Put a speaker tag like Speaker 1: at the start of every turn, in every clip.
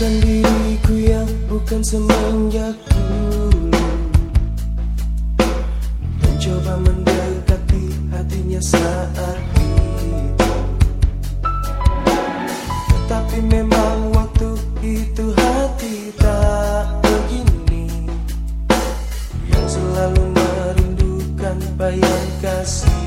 Speaker 1: Bukan diriku yang bukan semenjak dulu. Mencoba mendekati hatinya saat itu. Tetapi memang waktu itu hati tak begini. Yang selalu merindukan bayang kasih.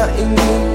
Speaker 1: tak ingin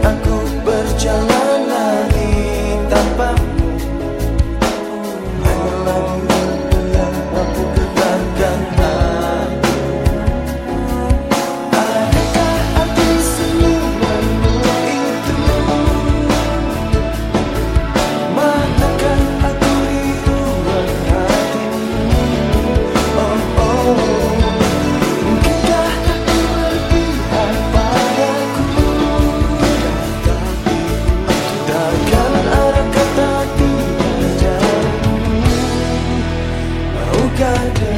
Speaker 1: got